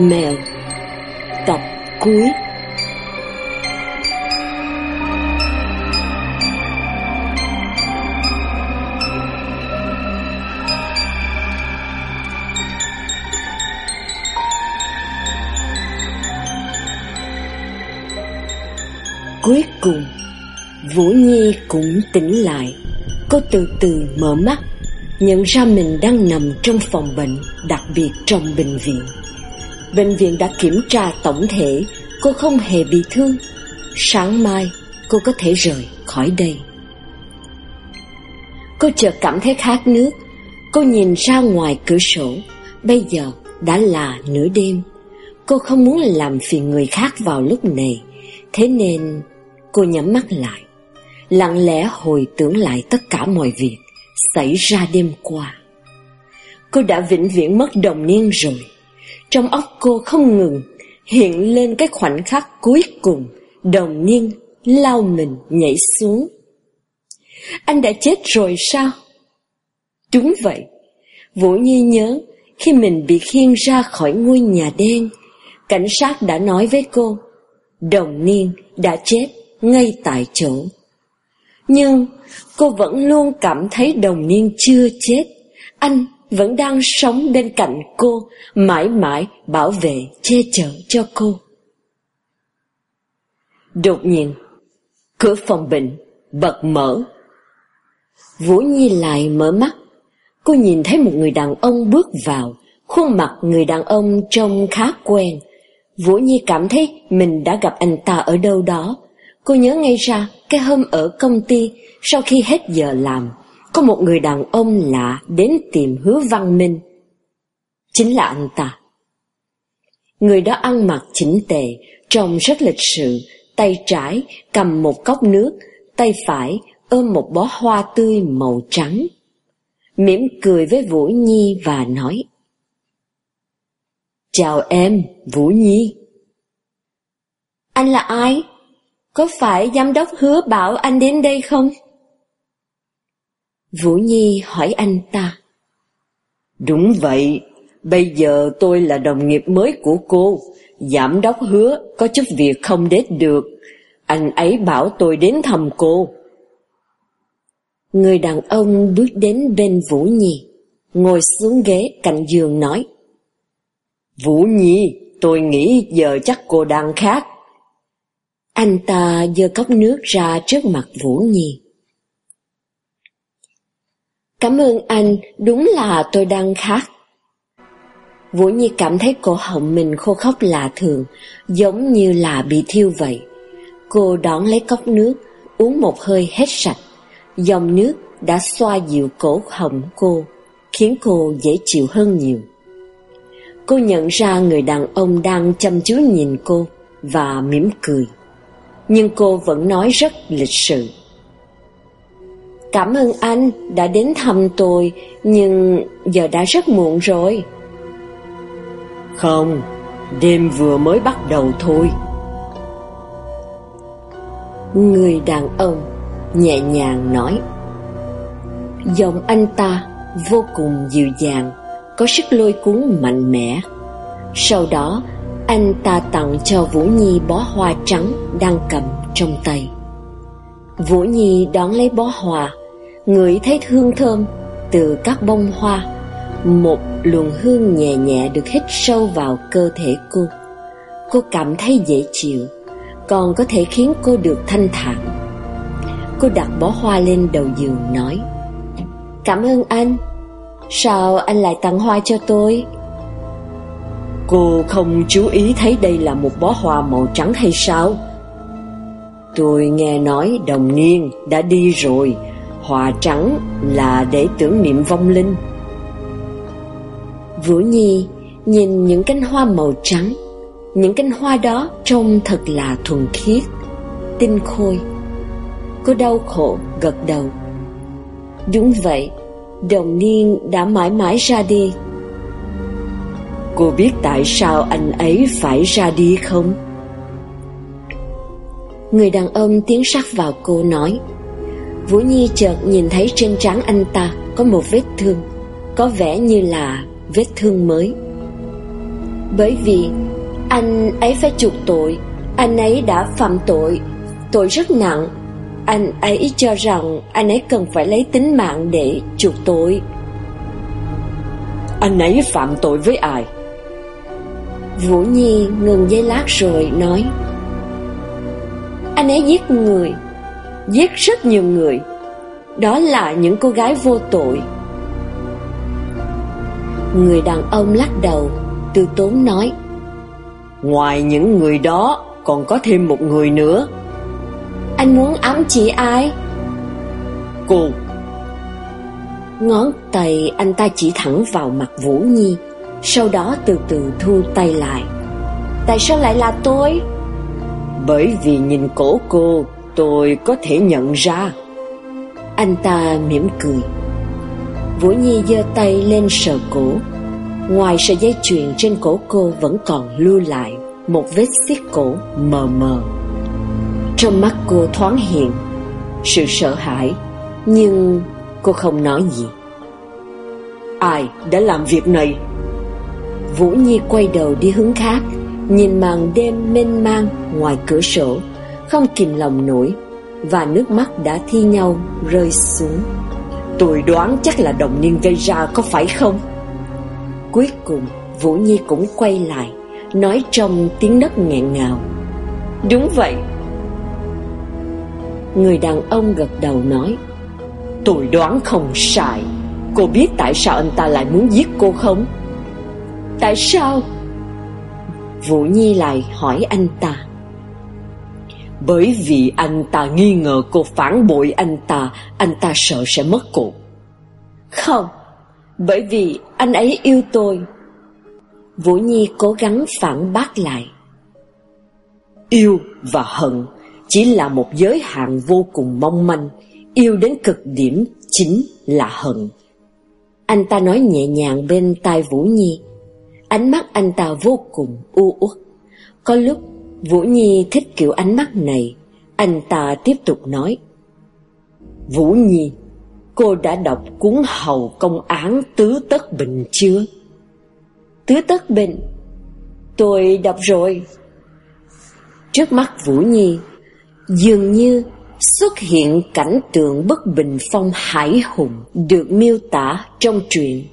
Mèo. Tập cuối. Cuối cùng, Vũ Nhi cũng tỉnh lại. Cô từ từ mở mắt, Nhận ra mình đang nằm trong phòng bệnh Đặc biệt trong bệnh viện. Bệnh viện đã kiểm tra tổng thể. Cô không hề bị thương. Sáng mai, cô có thể rời khỏi đây. Cô chợt cảm thấy khát nước. Cô nhìn ra ngoài cửa sổ. Bây giờ đã là nửa đêm. Cô không muốn làm phiền người khác vào lúc này. Thế nên, cô nhắm mắt lại. Lặng lẽ hồi tưởng lại tất cả mọi việc Xảy ra đêm qua. Cô đã vĩnh viễn mất đồng niên rồi trong óc cô không ngừng hiện lên cái khoảnh khắc cuối cùng đồng niên lao mình nhảy xuống. Anh đã chết rồi sao? Đúng vậy. Vũ Nhi nhớ khi mình bị khiêng ra khỏi ngôi nhà đen, cảnh sát đã nói với cô, đồng niên đã chết ngay tại chỗ. Nhưng cô vẫn luôn cảm thấy đồng niên chưa chết, anh vẫn đang sống bên cạnh cô, mãi mãi bảo vệ, che chở cho cô. Đột nhiên, cửa phòng bệnh bật mở. Vũ Nhi lại mở mắt, cô nhìn thấy một người đàn ông bước vào, khuôn mặt người đàn ông trông khá quen. Vũ Nhi cảm thấy mình đã gặp anh ta ở đâu đó. Cô nhớ ngay ra cái hôm ở công ty sau khi hết giờ làm, có một người đàn ông lạ đến tìm hứa văn minh. Chính là anh ta. Người đó ăn mặc chỉnh tề, trông rất lịch sự, tay trái cầm một cốc nước, tay phải ôm một bó hoa tươi màu trắng. Mỉm cười với Vũ Nhi và nói Chào em, Vũ Nhi. Anh là ai? Có phải giám đốc hứa bảo anh đến đây không? Vũ Nhi hỏi anh ta. Đúng vậy, bây giờ tôi là đồng nghiệp mới của cô, giám đốc hứa có chút việc không đến được, anh ấy bảo tôi đến thăm cô. Người đàn ông bước đến bên Vũ Nhi, ngồi xuống ghế cạnh giường nói. Vũ Nhi, tôi nghĩ giờ chắc cô đang khát. Anh ta giơ cốc nước ra trước mặt Vũ Nhi. Cảm ơn anh, đúng là tôi đang khát. Vũ Nhi cảm thấy cổ họng mình khô khốc lạ thường, giống như là bị thiêu vậy. Cô đón lấy cốc nước, uống một hơi hết sạch. Dòng nước đã xoa dịu cổ họng cô, khiến cô dễ chịu hơn nhiều. Cô nhận ra người đàn ông đang chăm chú nhìn cô và mỉm cười. Nhưng cô vẫn nói rất lịch sự. Cảm ơn anh đã đến thăm tôi, nhưng giờ đã rất muộn rồi. Không, đêm vừa mới bắt đầu thôi. Người đàn ông nhẹ nhàng nói. Giọng anh ta vô cùng dịu dàng, có sức lôi cuốn mạnh mẽ. Sau đó, anh ta tặng cho Vũ Nhi bó hoa trắng đang cầm trong tay. Vũ Nhi đón lấy bó hoa ngửi thấy hương thơm từ các bông hoa, một luồng hương nhẹ nhẹ được hít sâu vào cơ thể cô. Cô cảm thấy dễ chịu, còn có thể khiến cô được thanh thản. Cô đặt bó hoa lên đầu giường, nói, cảm ơn anh. Sao anh lại tặng hoa cho tôi? Cô không chú ý thấy đây là một bó hoa màu trắng hay sao? Tôi nghe nói đồng niên đã đi rồi Hòa trắng là để tưởng niệm vong linh. Vũ Nhi nhìn những cánh hoa màu trắng, Những cánh hoa đó trông thật là thuần khiết, Tinh khôi. Cô đau khổ gật đầu. Đúng vậy, Đồng niên đã mãi mãi ra đi. Cô biết tại sao anh ấy phải ra đi không? Người đàn ông tiến sát vào cô nói. Vũ Nhi chợt nhìn thấy trên trán anh ta có một vết thương Có vẻ như là vết thương mới. Bởi vì anh ấy phải chuộc tội Anh ấy đã phạm tội Tội rất nặng. Anh ấy cho rằng anh ấy cần phải lấy tính mạng để chuộc tội. Anh ấy phạm tội với ai? Vũ Nhi ngừng giây lát rồi nói Anh ấy giết người Giết rất nhiều người. Đó là những cô gái vô tội. Người đàn ông lắc đầu Từ tốn nói Ngoài những người đó Còn có thêm một người nữa. Anh muốn ám chỉ ai? Cô. Ngón tay anh ta chỉ thẳng vào mặt Vũ Nhi Sau đó từ từ thu tay lại. Tại sao lại là tôi? Bởi vì nhìn cổ cô Tôi có thể nhận ra. Anh ta mỉm cười. Vũ Nhi giơ tay lên sờ cổ. Ngoài sợi dây chuyền trên cổ cô vẫn còn lưu lại Một vết xiết cổ mờ mờ. Trong mắt cô thoáng hiện Sự sợ hãi, Nhưng cô không nói gì. Ai đã làm việc này? Vũ Nhi quay đầu đi hướng khác, Nhìn màn đêm mênh mang ngoài cửa sổ. Không kìm lòng nổi, Và nước mắt đã thi nhau rơi xuống. Tôi đoán chắc là đồng niên gây ra có phải không? Cuối cùng, Vũ Nhi cũng quay lại, Nói trong tiếng đất nghẹn ngào. Đúng vậy. Người đàn ông gật đầu nói, Tôi đoán không sai. Cô biết tại sao anh ta lại muốn giết cô không? Tại sao? Vũ Nhi lại hỏi anh ta. Bởi vì anh ta nghi ngờ cô phản bội anh ta Anh ta sợ sẽ mất cô Không Bởi vì anh ấy yêu tôi. Vũ Nhi cố gắng phản bác lại. Yêu và hận Chỉ là một giới hạn vô cùng mong manh. Yêu đến cực điểm chính là hận. Anh ta nói nhẹ nhàng bên tai Vũ Nhi. Ánh mắt anh ta vô cùng u uất. Có lúc Vũ Nhi thích kiểu ánh mắt này Anh ta tiếp tục nói Vũ Nhi, Cô đã đọc cuốn Hầu Công án Tứ Tất Bình chưa? Tứ Tất Bình Tôi đọc rồi Trước mắt Vũ Nhi, Dường như xuất hiện cảnh tượng bất bình phong hải hùng được miêu tả trong truyện.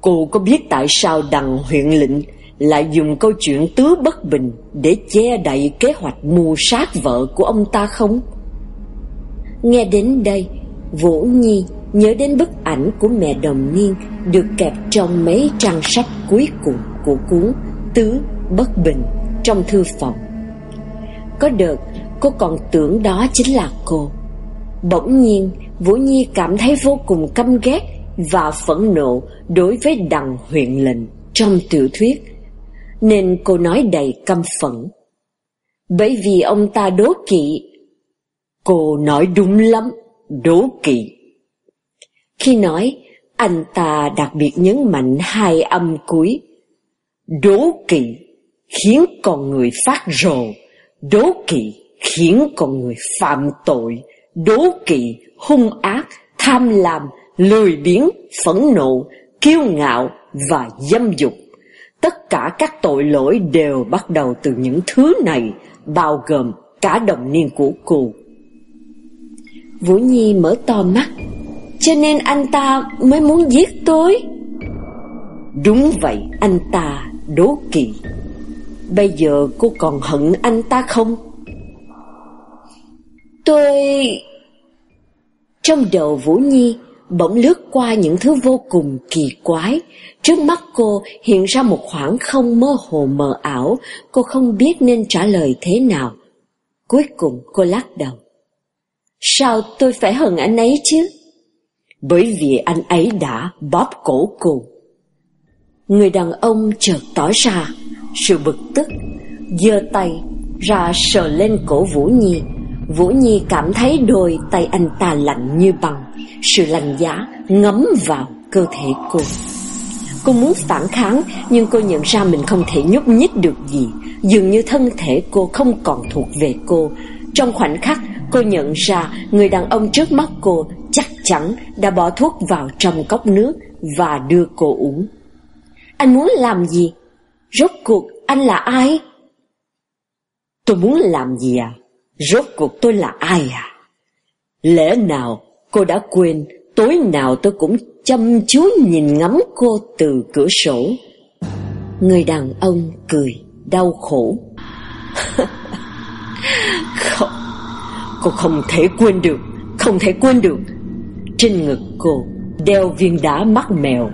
Cô có biết tại sao đằng huyện lệnh lại dùng câu chuyện tứ bất bình để che đậy kế hoạch mưu sát vợ của ông ta không? Nghe đến đây, Vũ Nhi nhớ đến bức ảnh của mẹ đồng niên được kẹp trong mấy trang sách cuối cùng của cuốn Tứ Bất Bình trong thư phòng. Có đợt cô còn tưởng đó chính là cô. Bỗng nhiên, Vũ Nhi cảm thấy vô cùng căm ghét và phẫn nộ đối với đằng huyện lệnh trong tiểu thuyết, nên cô nói đầy căm phẫn. Bởi vì ông ta đố kỵ. Cô nói đúng lắm, đố kỵ. Khi nói, anh ta đặc biệt nhấn mạnh hai âm cuối. Đố kỵ khiến con người phát rồ, đố kỵ khiến con người phạm tội, đố kỵ, hung ác, tham lam, lười biếng, phẫn nộ, kiêu ngạo và dâm dục. Tất cả các tội lỗi đều bắt đầu từ những thứ này, bao gồm cả đồng niên của cô. Vũ Nhi mở to mắt, cho nên anh ta mới muốn giết tôi. Đúng vậy, anh ta đố kỵ. Bây giờ cô còn hận anh ta không? Tôi... Trong đầu Vũ Nhi bỗng lướt qua những thứ vô cùng kỳ quái. Trước mắt cô hiện ra một khoảng không mơ hồ mờ ảo, cô không biết nên trả lời thế nào. Cuối cùng cô lắc đầu. Sao tôi phải hận anh ấy chứ? Bởi vì anh ấy đã bóp cổ cô. Người đàn ông chợt tỏ ra sự bực tức, giơ tay ra sờ lên cổ Vũ Nhi. Vũ Nhi cảm thấy đôi tay anh ta lạnh như băng, sự lạnh giá ngấm vào cơ thể cô. Cô muốn phản kháng nhưng cô nhận ra mình không thể nhúc nhích được gì, dường như thân thể cô không còn thuộc về cô. Trong khoảnh khắc, cô nhận ra người đàn ông trước mắt cô chắc chắn đã bỏ thuốc vào trong cốc nước và đưa cô uống. Anh muốn làm gì? Rốt cuộc anh là ai? Tôi muốn làm gì à? Rốt cuộc tôi là ai à? Lẽ nào cô đã quên tối nào tôi cũng chăm chú nhìn ngắm cô từ cửa sổ. Người đàn ông cười, đau khổ. không, cô không thể quên được, không thể quên được. Trên ngực cô đeo viên đá mắt mèo.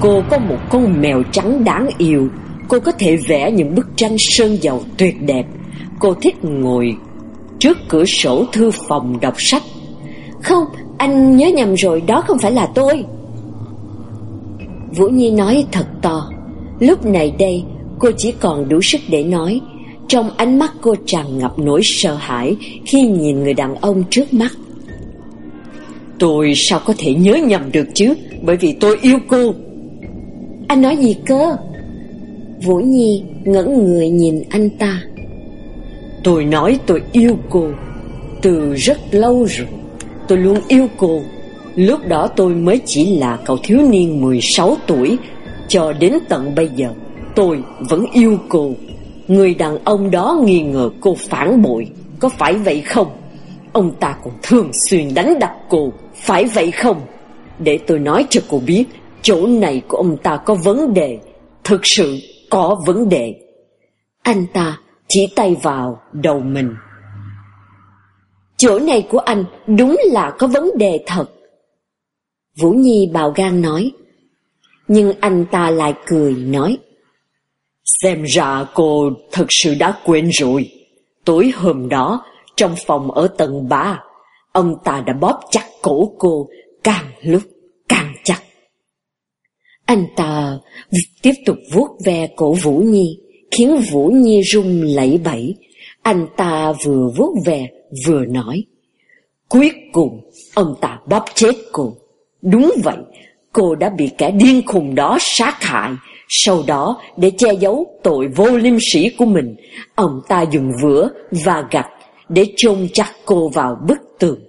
Cô có một con mèo trắng đáng yêu. Cô có thể vẽ những bức tranh sơn dầu tuyệt đẹp. Cô thích ngồi trước cửa sổ thư phòng đọc sách. Không, anh nhớ nhầm rồi, đó không phải là tôi. Vũ Nhi nói thật to. Lúc này đây, cô chỉ còn đủ sức để nói. Trong ánh mắt cô tràn ngập nỗi sợ hãi khi nhìn người đàn ông trước mắt. Tôi sao có thể nhớ nhầm được chứ Bởi vì tôi yêu cô Anh nói gì cơ Vũ Nhi ngẩn người nhìn anh ta Tôi nói tôi yêu cô Từ rất lâu rồi. Tôi luôn yêu cô. Lúc đó tôi mới chỉ là cậu thiếu niên 16 tuổi. Cho đến tận bây giờ, Tôi vẫn yêu cô. Người đàn ông đó nghi ngờ cô phản bội. Có phải vậy không? Ông ta còn thường xuyên đánh đập cô. Phải vậy không? Để tôi nói cho cô biết, Chỗ này của ông ta có vấn đề. Thực sự có vấn đề. Anh ta chỉ tay vào đầu mình. Chỗ này của anh đúng là có vấn đề thật. Vũ Nhi bào gan nói Nhưng anh ta lại cười nói Xem ra cô thật sự đã quên rồi. Tối hôm đó trong phòng ở tầng 3, ông ta đã bóp chặt cổ cô càng lúc càng chặt. Anh ta tiếp tục vuốt ve cổ Vũ Nhi, khiến Vũ Nhi rung lẩy bẩy. Anh ta vừa vuốt về vừa nói. Cuối cùng, ông ta bóp chết cô. Đúng vậy, cô đã bị kẻ điên khùng đó sát hại. Sau đó, để che giấu tội vô liêm sĩ của mình, ông ta dùng vữa và gạch để chôn chặt cô vào bức tường.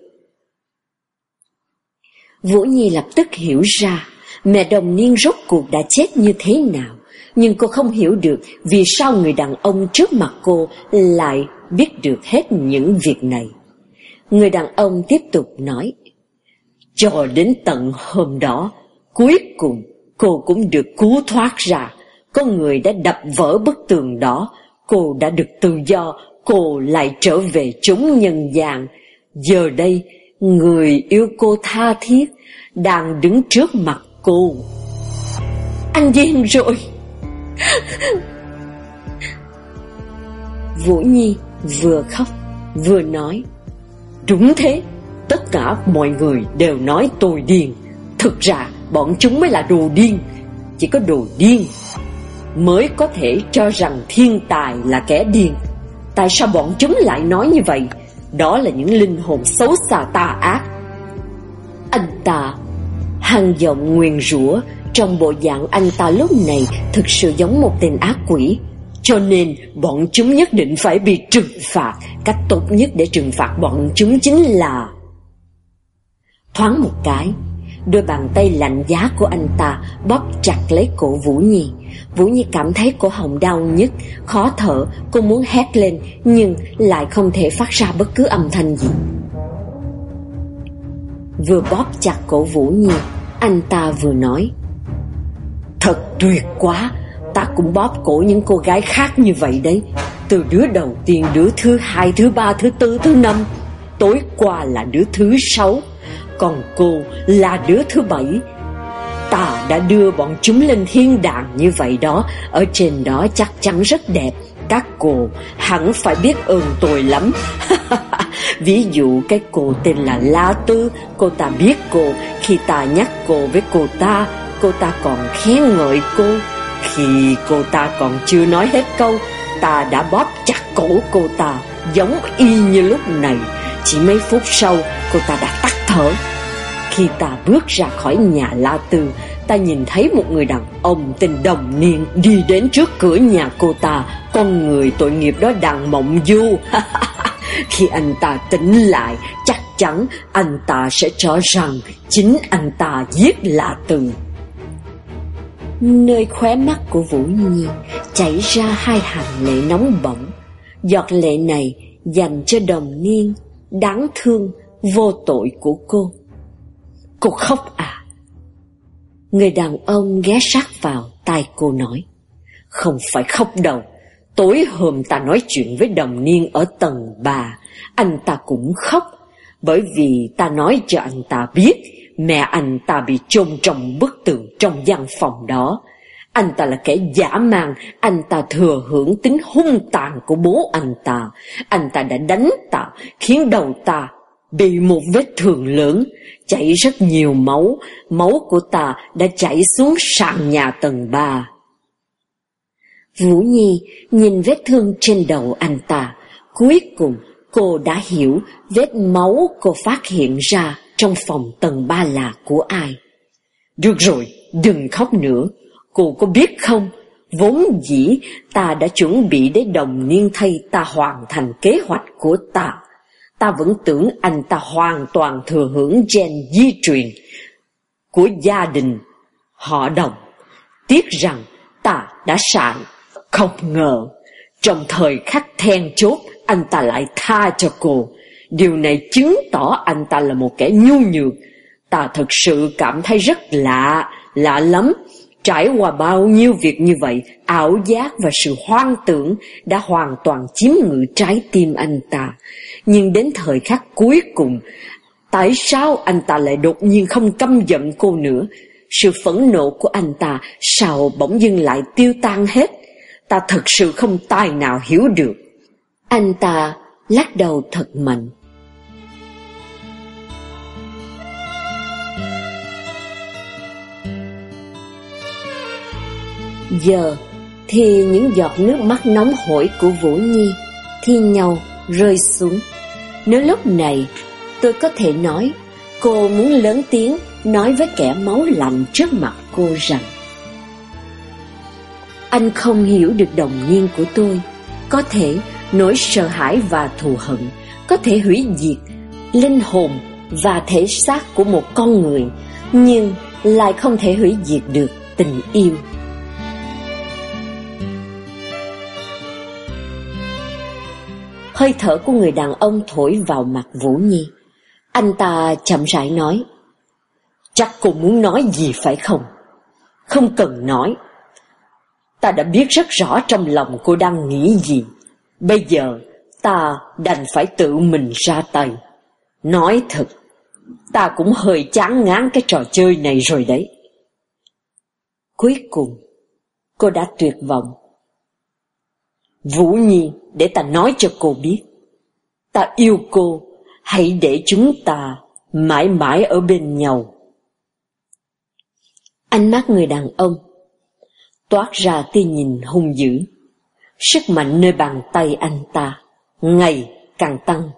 Vũ Nhi lập tức hiểu ra mẹ đồng niên rốt cuộc đã chết như thế nào, nhưng cô không hiểu được vì sao người đàn ông trước mặt cô lại biết được hết những việc này. Người đàn ông tiếp tục nói, cho đến tận hôm đó, cuối cùng cô cũng được cứu thoát ra. Có người đã đập vỡ bức tường đó, cô đã được tự do cô lại trở về chúng nhân gian. Giờ đây, người yêu cô tha thiết đang đứng trước mặt cô. Anh điên rồi. Vũ Nhi vừa khóc vừa nói. Đúng thế, tất cả mọi người đều nói tôi điên. Thực ra bọn chúng mới là đồ điên. Chỉ có đồ điên mới có thể cho rằng thiên tài là kẻ điên. Tại sao bọn chúng lại nói như vậy Đó là những linh hồn xấu xa tà ác Anh ta Hàng giọng nguyền rủa trong bộ dạng anh ta lúc này Thực sự giống một tên ác quỷ. Cho nên bọn chúng nhất định phải bị trừng phạt. Cách tốt nhất để trừng phạt bọn chúng chính là Thoáng một cái Đôi bàn tay lạnh giá của anh ta bóp chặt lấy cổ Vũ Nhi. Vũ Nhi cảm thấy cổ họng đau nhức, khó thở, cô muốn hét lên nhưng lại không thể phát ra bất cứ âm thanh gì. Vừa bóp chặt cổ Vũ Nhi, anh ta vừa nói Thật tuyệt quá, ta cũng bóp cổ những cô gái khác như vậy đấy. Từ đứa đầu tiên, đứa thứ hai, thứ ba, thứ tư, thứ năm, tối qua là đứa thứ sáu, còn cô là đứa thứ bảy, Ta đã đưa bọn chúng lên thiên đàng như vậy đó. Ở trên đó chắc chắn rất đẹp. Các cô hẳn phải biết ơn tôi lắm. Ví dụ cái cô tên là La Tư. Cô ta biết cô Khi ta nhắc cô với cô ta Cô ta còn khen ngợi cô Khi cô ta còn chưa nói hết câu Ta đã bóp chặt cổ cô ta Giống y như lúc này Chỉ mấy phút sau Cô ta đã tắt thở khi ta bước ra khỏi nhà La Tư, ta nhìn thấy một người đàn ông tên Đồng Niên đi đến trước cửa nhà cô ta. Con người tội nghiệp đó đang mộng du. Khi anh ta tỉnh lại, chắc chắn anh ta sẽ cho rằng chính anh ta giết La Tư. Nơi khóe mắt của Vũ Nhi chảy ra hai hàng lệ nóng bỏng. Giọt lệ này dành cho đồng niên, đáng thương, vô tội của cô. Cô khóc à? Người đàn ông ghé sát vào tai cô nói. Không phải khóc đâu. Tối hôm ta nói chuyện với đồng niên ở tầng bà, anh ta cũng khóc, bởi vì ta nói cho anh ta biết mẹ anh ta bị chôn trong bức tường trong gian phòng đó. Anh ta là kẻ giả mang, anh ta thừa hưởng tính hung tàn của bố anh ta. Anh ta đã đánh ta, khiến đầu ta bị một vết thương lớn, chảy rất nhiều máu, máu của ta đã chảy xuống sàn nhà tầng ba. Vũ Nhi nhìn vết thương trên đầu anh ta, cuối cùng cô đã hiểu vết máu cô phát hiện ra trong phòng tầng ba là của ai. Được rồi, đừng khóc nữa, cô có biết không, vốn dĩ ta đã chuẩn bị để đồng niên thay ta hoàn thành kế hoạch của ta. Ta vẫn tưởng anh ta hoàn toàn thừa hưởng gen di truyền của gia đình họ đồng. Tiếc rằng ta đã sai, không ngờ trong thời khắc then chốt anh ta lại tha cho cô. Điều này chứng tỏ anh ta là một kẻ nhu nhược. Ta thật sự cảm thấy rất lạ, lạ lắm. Trải qua bao nhiêu việc như vậy, ảo giác và sự hoang tưởng đã hoàn toàn chiếm ngự trái tim anh ta. Nhưng đến thời khắc cuối cùng, tại sao anh ta lại đột nhiên không căm giận cô nữa? Sự phẫn nộ của anh ta sao bỗng dưng lại tiêu tan hết? Ta thật sự không tài nào hiểu được. Anh ta lắc đầu thật mạnh. Giờ thì những giọt nước mắt nóng hổi của Vũ Nhi thi nhau rơi xuống. Nếu lúc này tôi có thể nói, cô muốn lớn tiếng nói với kẻ máu lạnh trước mặt cô rằng, Anh không hiểu được đồng nhiên của tôi. Có thể nỗi sợ hãi và thù hận có thể hủy diệt linh hồn và thể xác của một con người, nhưng lại không thể hủy diệt được tình yêu Hơi thở của người đàn ông thổi vào mặt Vũ Nhi. Anh ta chậm rãi nói. Chắc cô muốn nói gì phải không? Không cần nói. Ta đã biết rất rõ trong lòng cô đang nghĩ gì. Bây giờ ta đành phải tự mình ra tay. Nói thật, ta cũng hơi chán ngán cái trò chơi này rồi đấy. Cuối cùng, cô đã tuyệt vọng Vũ Nhi, để ta nói cho cô biết. Ta yêu cô, hãy để chúng ta mãi mãi ở bên nhau. Ánh mắt người đàn ông toát ra tia nhìn hung dữ. Sức mạnh nơi bàn tay anh ta ngày càng tăng.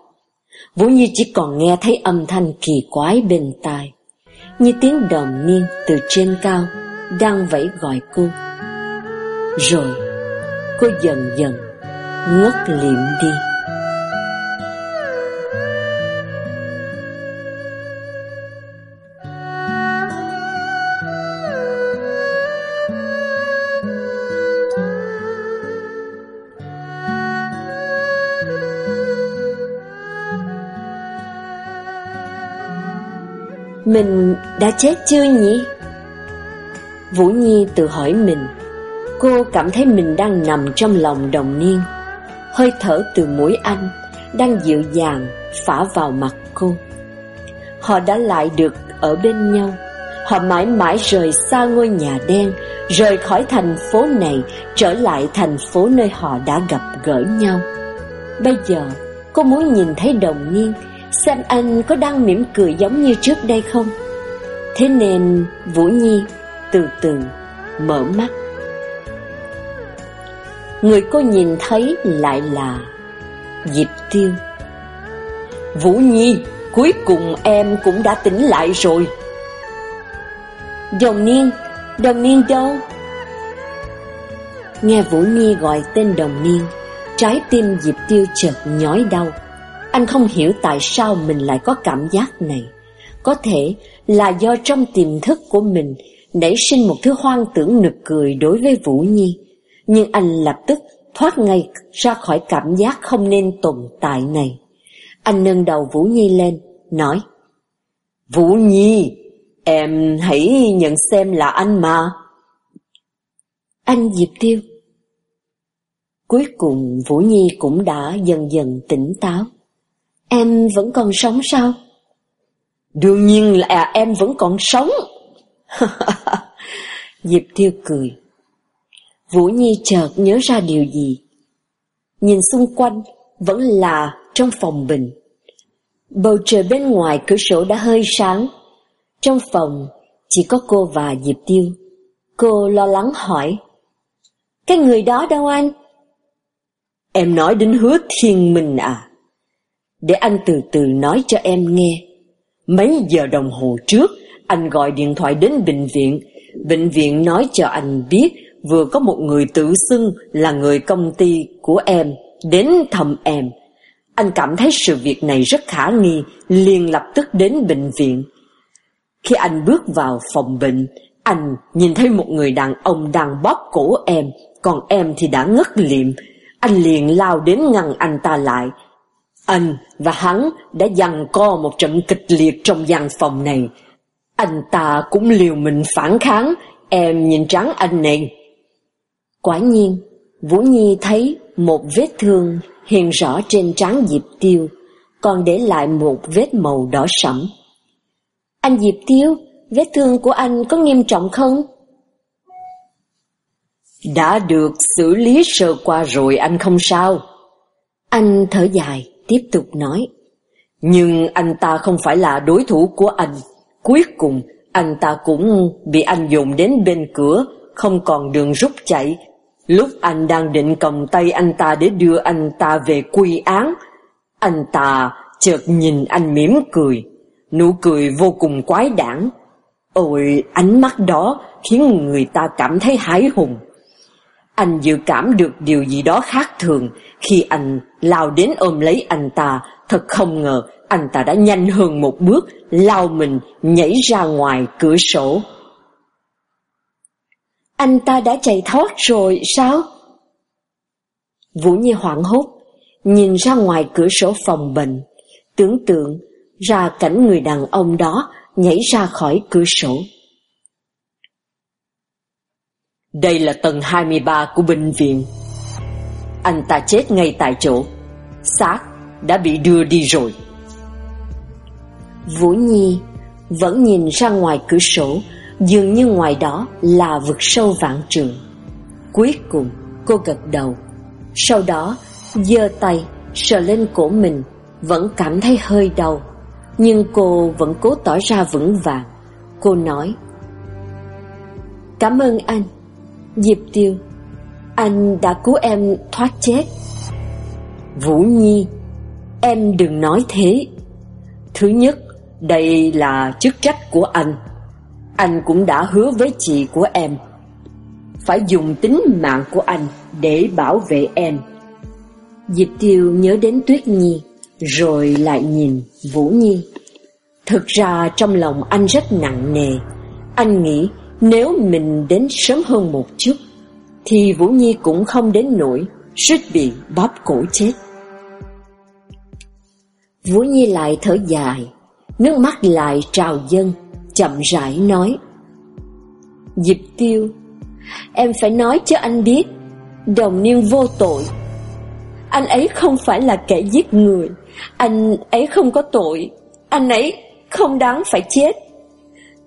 Vũ Nhi chỉ còn nghe thấy âm thanh kỳ quái bên tai, như tiếng đồng niên từ trên cao đang vẫy gọi cô. Rồi cô dần dần ngất liệm đi. Mình đã chết chưa nhỉ? Vũ Nhi tự hỏi mình. Cô cảm thấy mình đang nằm trong lòng đồng niên. Hơi thở từ mũi anh Đang dịu dàng phả vào mặt cô. Họ đã lại được ở bên nhau. Họ mãi mãi rời xa ngôi nhà đen, Rời khỏi thành phố này, Trở lại thành phố nơi họ đã gặp gỡ nhau. Bây giờ, cô muốn nhìn thấy đồng nghiên Xem anh có đang mỉm cười giống như trước đây không? Thế nên, Vũ Nhi từ từ mở mắt. Người cô nhìn thấy lại là Diệp Tiêu. Vũ Nhi, Cuối cùng em cũng đã tỉnh lại rồi. Đồng Niên Đồng Niên đâu? Nghe Vũ Nhi gọi tên Đồng Niên, Trái tim Diệp Tiêu chợt nhói đau. Anh không hiểu tại sao mình lại có cảm giác này. Có thể là do trong tiềm thức của mình Nảy sinh một thứ hoang tưởng nực cười đối với Vũ Nhi. Nhưng anh lập tức thoát ngay ra khỏi cảm giác không nên tồn tại này. Anh nâng đầu Vũ Nhi lên, nói Vũ Nhi, em hãy nhận xem là anh mà. Anh Diệp Tiêu. Cuối cùng Vũ Nhi cũng đã dần dần tỉnh táo. Em vẫn còn sống sao? Đương nhiên là em vẫn còn sống. Diệp Tiêu cười. Vũ Nhi chợt nhớ ra điều gì. Nhìn xung quanh vẫn là trong phòng bình. Bầu trời bên ngoài cửa sổ đã hơi sáng. Trong phòng chỉ có cô và Diệp Tiêu. Cô lo lắng hỏi. Cái người đó đâu anh? Em nói đến hứa thiên minh à? Để anh từ từ nói cho em nghe. Mấy giờ đồng hồ trước, anh gọi điện thoại đến bệnh viện. Bệnh viện nói cho anh biết vừa có một người tự xưng là người công ty của em đến thăm em. Anh cảm thấy sự việc này rất khả nghi, liền lập tức đến bệnh viện. Khi anh bước vào phòng bệnh, anh nhìn thấy một người đàn ông đang bóp cổ em, còn em thì đã ngất liệm. Anh liền lao đến ngăn anh ta lại. Anh và hắn đã dằn co một trận kịch liệt trong gian phòng này. Anh ta cũng liều mình phản kháng, em nhìn trắng anh này. Quả nhiên, Vũ Nhi thấy một vết thương hiện rõ trên trán Diệp Tiêu, còn để lại một vết màu đỏ sẫm. Anh Diệp Tiêu, vết thương của anh có nghiêm trọng không? Đã được xử lý sơ qua rồi anh không sao. Anh thở dài, tiếp tục nói. Nhưng anh ta không phải là đối thủ của anh. Cuối cùng, anh ta cũng bị anh dùng đến bên cửa, không còn đường rút chạy. Lúc anh đang định cầm tay anh ta để đưa anh ta về quy án, anh ta chợt nhìn anh mỉm cười, nụ cười vô cùng quái đản. Ôi, ánh mắt đó khiến người ta cảm thấy hái hùng. Anh dự cảm được điều gì đó khác thường khi anh lao đến ôm lấy anh ta, thật không ngờ anh ta đã nhanh hơn một bước, lao mình nhảy ra ngoài cửa sổ. Anh ta đã chạy thoát rồi sao? Vũ Nhi hoảng hốt, nhìn ra ngoài cửa sổ phòng bệnh, tưởng tượng ra cảnh người đàn ông đó nhảy ra khỏi cửa sổ. Đây là tầng 23 của bệnh viện. Anh ta chết ngay tại chỗ, xác đã bị đưa đi rồi. Vũ Nhi vẫn nhìn ra ngoài cửa sổ, dường như ngoài đó là vực sâu vạn trường. Cuối cùng, cô gật đầu. Sau đó, giơ tay sờ lên cổ mình, vẫn cảm thấy hơi đau, nhưng cô vẫn cố tỏ ra vững vàng. Cô nói: "Cảm ơn anh." Diệp Tiêu Anh đã cứu em thoát chết Vũ Nhi Em đừng nói thế Thứ nhất Đây là chức trách của anh anh cũng đã hứa với chị của em. Phải dùng tính mạng của anh Để bảo vệ em. Diệp Tiêu nhớ đến Tuyết Nhi Rồi lại nhìn Vũ Nhi. Thực ra trong lòng anh rất nặng nề. Anh nghĩ nếu mình đến sớm hơn một chút, thì Vũ Nhi cũng không đến nổi suýt bị bóp cổ chết. Vũ Nhi lại thở dài, nước mắt lại trào dâng, chậm rãi nói. Diệp tiêu, em phải nói cho anh biết, đồng niên vô tội. Anh ấy không phải là kẻ giết người, anh ấy không có tội, anh ấy không đáng phải chết.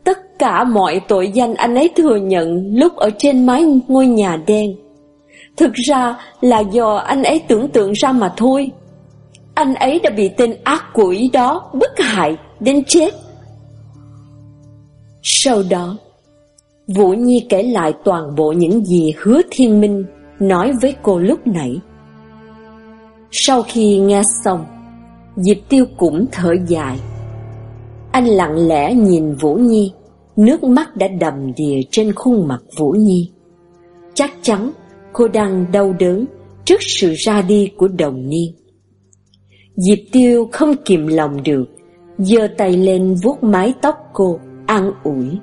Tất cả mọi tội danh anh ấy thừa nhận lúc ở trên mái ngôi nhà đen. Thực ra là do anh ấy tưởng tượng ra mà thôi. Anh ấy đã bị tên ác quỷ đó bức hại đến chết. Sau đó, Vũ Nhi kể lại toàn bộ những gì hứa thiên minh nói với cô lúc nãy. Sau khi nghe xong, Diệp Tiêu cũng thở dài. Anh lặng lẽ nhìn Vũ Nhi, nước mắt đã đầm đìa trên khuôn mặt Vũ Nhi. Chắc chắn cô đang đau đớn trước sự ra đi của đồng niên. Diệp Tiêu không kìm lòng được, giơ tay lên vuốt mái tóc cô, an ủi.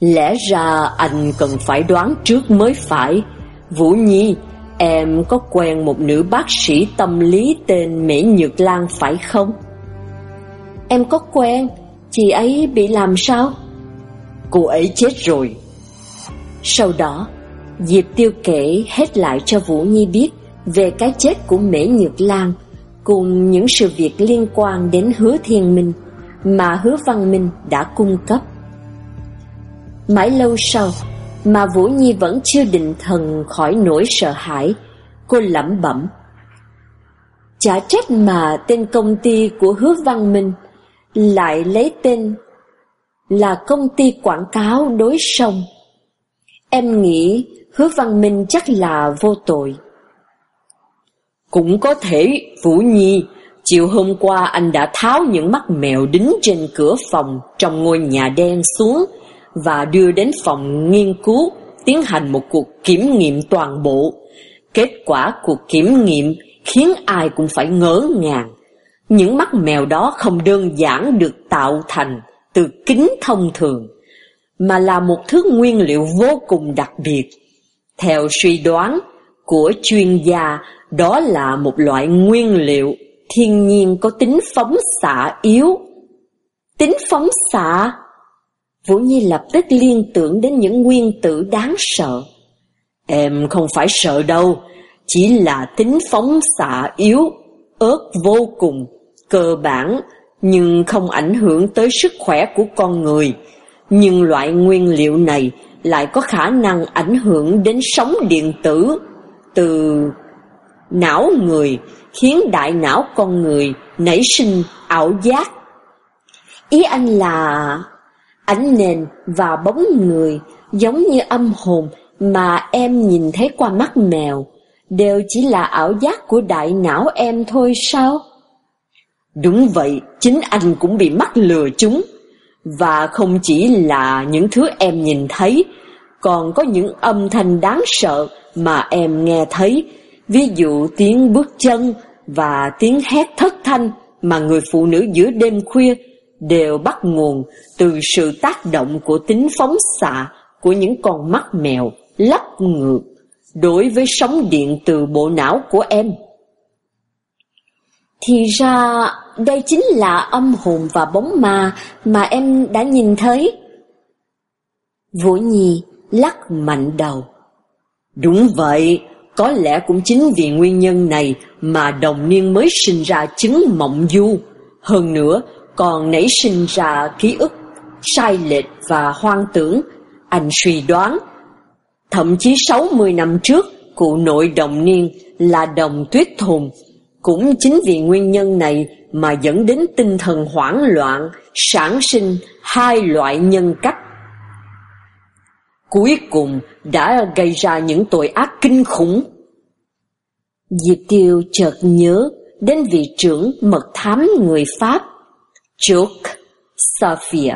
Lẽ ra anh cần phải đoán trước mới phải Vũ Nhi, Em có quen một nữ bác sĩ tâm lý tên Mễ Nhược Lan phải không? Em có quen, Chị ấy bị làm sao? Cô ấy chết rồi Sau đó, Diệp Tiêu kể hết lại cho Vũ Nhi biết Về cái chết của Mễ Nhược Lan Cùng những sự việc liên quan đến hứa thiên minh mà hứa văn minh đã cung cấp. Mãi lâu sau, Mà Vũ Nhi vẫn chưa định thần khỏi nỗi sợ hãi, Cô lẩm bẩm. Chả trách mà tên công ty của hứa văn minh Lại lấy tên là công ty quảng cáo đối sông Em nghĩ hứa văn minh chắc là vô tội. Cũng có thể, Vũ Nhi. Chiều hôm qua anh đã tháo những mắt mèo đính trên cửa phòng trong ngôi nhà đen xuống và đưa đến phòng nghiên cứu tiến hành một cuộc kiểm nghiệm toàn bộ. Kết quả cuộc kiểm nghiệm khiến ai cũng phải ngỡ ngàng. Những mắt mèo đó không đơn giản được tạo thành từ kính thông thường, mà là một thứ nguyên liệu vô cùng đặc biệt. Theo suy đoán của chuyên gia, đó là một loại nguyên liệu thiên nhiên có tính phóng xạ yếu. Tính phóng xạ? Vũ Nhi lập tức liên tưởng đến những nguyên tử đáng sợ. Em không phải sợ đâu, chỉ là tính phóng xạ yếu, ớt vô cùng, cơ bản, nhưng không ảnh hưởng tới sức khỏe của con người. Nhưng loại nguyên liệu này lại có khả năng ảnh hưởng đến sóng điện tử từ não người, khiến đại não con người nảy sinh ảo giác. Ý anh là Ánh nền và bóng người giống như âm hồn mà em nhìn thấy qua mắt mèo, đều chỉ là ảo giác của đại não em thôi sao? Đúng vậy, chính anh cũng bị mắc lừa chúng. Và không chỉ là những thứ em nhìn thấy, còn có những âm thanh đáng sợ mà em nghe thấy, ví dụ tiếng bước chân và tiếng hét thất thanh mà người phụ nữ giữa đêm khuya đều bắt nguồn từ sự tác động của tính phóng xạ của những con mắt mèo lắp ngược đối với sóng điện từ bộ não của em. Thì ra đây chính là âm hồn và bóng ma mà em đã nhìn thấy. Vũ Nhi lắc mạnh đầu. Đúng vậy, có lẽ cũng chính vì nguyên nhân này mà đồng niên mới sinh ra chứng mộng du. Hơn nữa, còn nảy sinh ra ký ức sai lệch và hoang tưởng, anh suy đoán. Thậm chí 60 năm trước, cụ nội đồng niên là đồng tuyết thùng. Cũng chính vì nguyên nhân này mà dẫn đến tinh thần hoảng loạn, sản sinh hai loại nhân cách. Cuối cùng đã gây ra những tội ác kinh khủng. Diệp Tiêu chợt nhớ đến vị trưởng mật thám người Pháp Chok Sophia,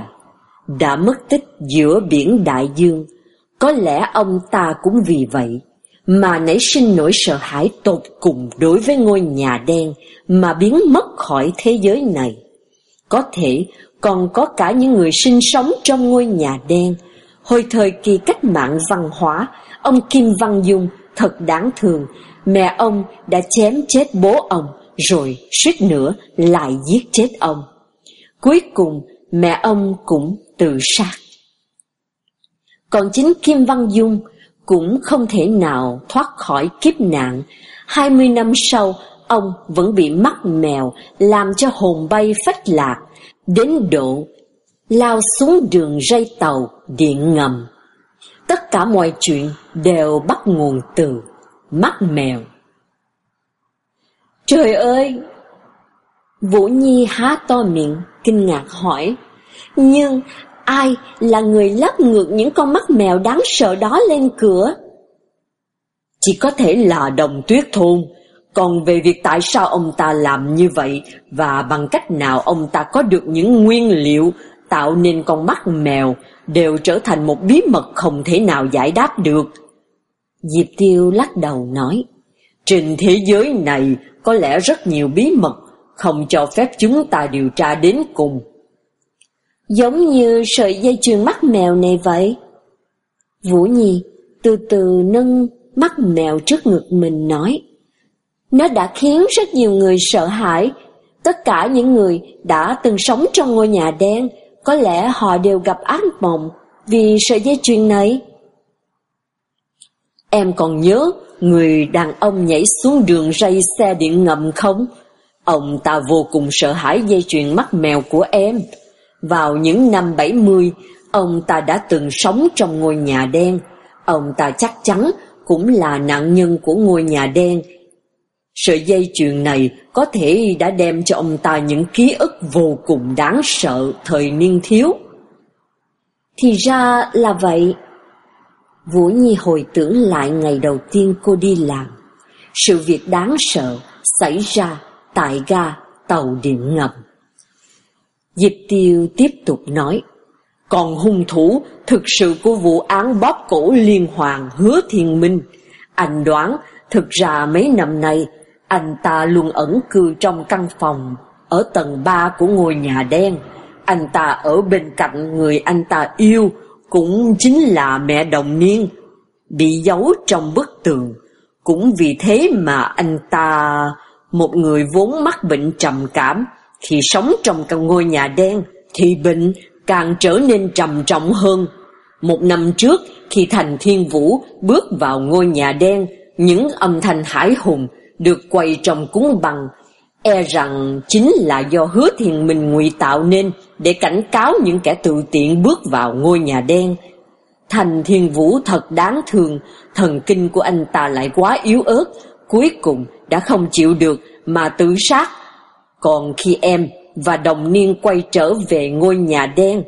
đã mất tích giữa biển đại dương. Có lẽ ông ta cũng vì vậy mà nảy sinh nỗi sợ hãi tột cùng đối với ngôi nhà đen mà biến mất khỏi thế giới này. Có thể còn có cả những người sinh sống trong ngôi nhà đen. Hồi thời kỳ cách mạng văn hóa, ông Kim Văn Dung thật đáng thương, mẹ ông đã chém chết bố ông, rồi suýt nữa lại giết chết ông. Cuối cùng mẹ ông cũng tự sát. Còn chính Kim Văn Dung cũng không thể nào thoát khỏi kiếp nạn. Hai mươi năm sau, ông vẫn bị mắc mèo làm cho hồn bay phách lạc, đến độ lao xuống đường ray tàu điện ngầm. Tất cả mọi chuyện đều bắt nguồn từ mắt mèo. Trời ơi! Vũ Nhi há to miệng, kinh ngạc hỏi. Nhưng ai là người lắp ngược những con mắt mèo đáng sợ đó lên cửa? Chỉ có thể là đồng tuyết thôn. Còn về việc tại sao ông ta làm như vậy và bằng cách nào ông ta có được những nguyên liệu tạo nên con mắt mèo đều trở thành một bí mật không thể nào giải đáp được. Diệp Tiêu lắc đầu nói, Trên thế giới này có lẽ rất nhiều bí mật không cho phép chúng ta điều tra đến cùng. Giống như sợi dây chuyền mắt mèo này vậy. Vũ Nhi từ từ nâng mắt mèo trước ngực mình nói. Nó đã khiến rất nhiều người sợ hãi. Tất cả những người đã từng sống trong ngôi nhà đen, có lẽ họ đều gặp ác mộng vì sợi dây chuyền này. Em còn nhớ người đàn ông nhảy xuống đường ray xe điện ngầm không? Ông ta vô cùng sợ hãi dây chuyền mắt mèo của em. Vào những năm 70, ông ta đã từng sống trong ngôi nhà đen. Ông ta chắc chắn cũng là nạn nhân của ngôi nhà đen. Sợi dây chuyền này có thể đã đem cho ông ta những ký ức vô cùng đáng sợ thời niên thiếu. Thì ra là vậy. Vũ Nhi hồi tưởng lại ngày đầu tiên cô đi làm. Sự việc đáng sợ xảy ra tại ga tàu điện ngầm. Diệp Tiêu tiếp tục nói, còn hung thủ thực sự của vụ án bóp cổ liên hoàng hứa thiên minh. Anh đoán thực ra mấy năm nay anh ta luôn ẩn cư trong căn phòng ở tầng 3 của ngôi nhà đen. Anh ta ở bên cạnh người anh ta yêu cũng chính là mẹ đồng niên, bị giấu trong bức tường. Cũng vì thế mà anh ta, một người vốn mắc bệnh trầm cảm, khi sống trong căn ngôi nhà đen, thì bệnh càng trở nên trầm trọng hơn. Một năm trước, khi Thành Thiên Vũ bước vào ngôi nhà đen, những âm thanh hải hùng được quay trong cúng bằng, e rằng chính là do hứa thiền mình ngụy tạo nên để cảnh cáo những kẻ tự tiện bước vào ngôi nhà đen. Thành Thiên Vũ thật đáng thương, thần kinh của anh ta lại quá yếu ớt, cuối cùng đã không chịu được mà tự sát. Còn khi em và đồng niên quay trở về ngôi nhà đen,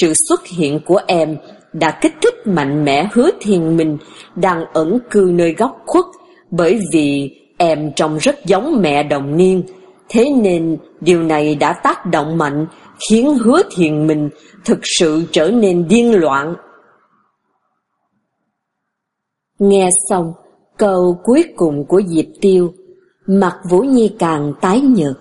sự xuất hiện của em đã kích thích mạnh mẽ hứa thiền mình đang ẩn cư nơi góc khuất bởi vì em trông rất giống mẹ đồng niên. Thế nên điều này đã tác động mạnh khiến hứa thiền mình thực sự trở nên điên loạn. Nghe xong câu cuối cùng của Diệp Tiêu, mặt Vũ Nhi càng tái nhợt.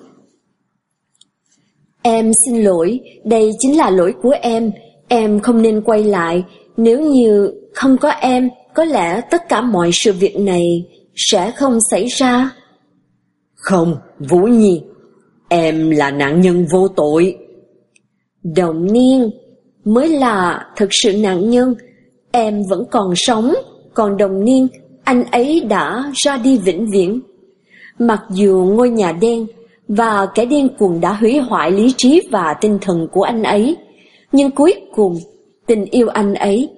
Em xin lỗi, đây chính là lỗi của em, em không nên quay lại, nếu như không có em, có lẽ tất cả mọi sự việc này sẽ không xảy ra. Không, Vũ Nhi, em là nạn nhân vô tội. Đồng niên mới là thực sự nạn nhân, em vẫn còn sống, còn đồng niên, anh ấy đã ra đi vĩnh viễn. Mặc dù ngôi nhà đen và kẻ điên cuồng đã hủy hoại lý trí và tinh thần của anh ấy, nhưng cuối cùng tình yêu anh ấy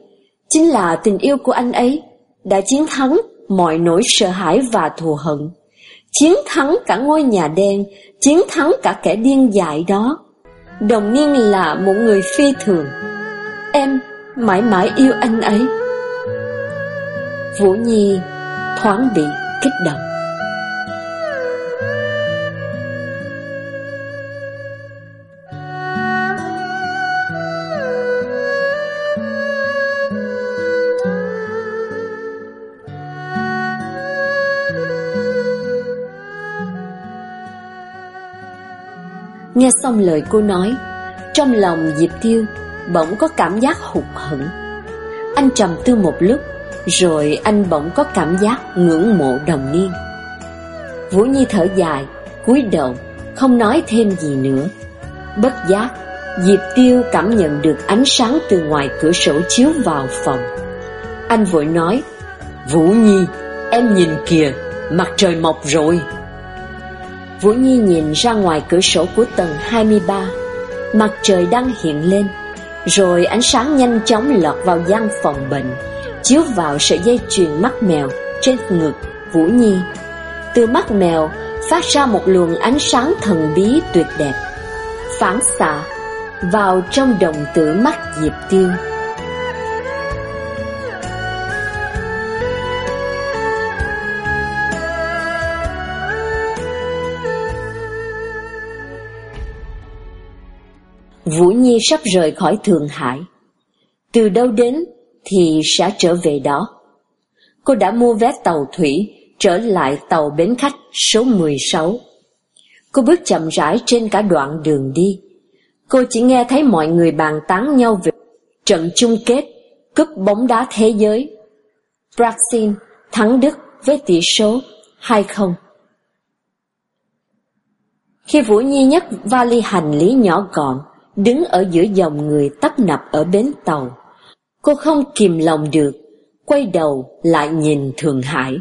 chính là tình yêu của anh ấy đã chiến thắng mọi nỗi sợ hãi và thù hận, chiến thắng cả ngôi nhà đen, chiến thắng cả kẻ điên dại đó. Đồng niên là một người phi thường, em mãi mãi yêu anh ấy. Vũ Nhi thoáng bị kích động. Nghe xong lời cô nói, trong lòng Diệp Tiêu bỗng có cảm giác hụt hẫng. Anh trầm tư một lúc, rồi anh bỗng có cảm giác ngưỡng mộ đồng niên. Vũ Nhi thở dài, cúi đầu, không nói thêm gì nữa. Bất giác, Diệp Tiêu cảm nhận được ánh sáng từ ngoài cửa sổ chiếu vào phòng. Anh vội nói, Vũ Nhi, em nhìn kìa, mặt trời mọc rồi. Vũ Nhi nhìn ra ngoài cửa sổ của tầng 23 Mặt trời đang hiện lên, Rồi ánh sáng nhanh chóng lọt vào gian phòng bệnh, Chiếu vào sợi dây chuyền mắt mèo Trên ngực Vũ Nhi. Từ mắt mèo phát ra một luồng ánh sáng thần bí tuyệt đẹp, Phản xạ vào trong đồng tử mắt Diệp Tiêu Nhi sắp rời khỏi Thượng Hải. Từ đâu đến thì sẽ trở về đó. Cô đã mua vé tàu thủy trở lại tàu bến khách số 16. Cô bước chậm rãi trên cả đoạn đường đi. Cô chỉ nghe thấy mọi người bàn tán nhau về trận chung kết cúp bóng đá thế giới. Brazil thắng Đức với tỷ số 2-0. Khi Vũ Nhi nhấc vali hành lý nhỏ gọn, đứng ở giữa dòng người tấp nập ở bến tàu, cô không kìm lòng được, quay đầu lại nhìn Thượng Hải.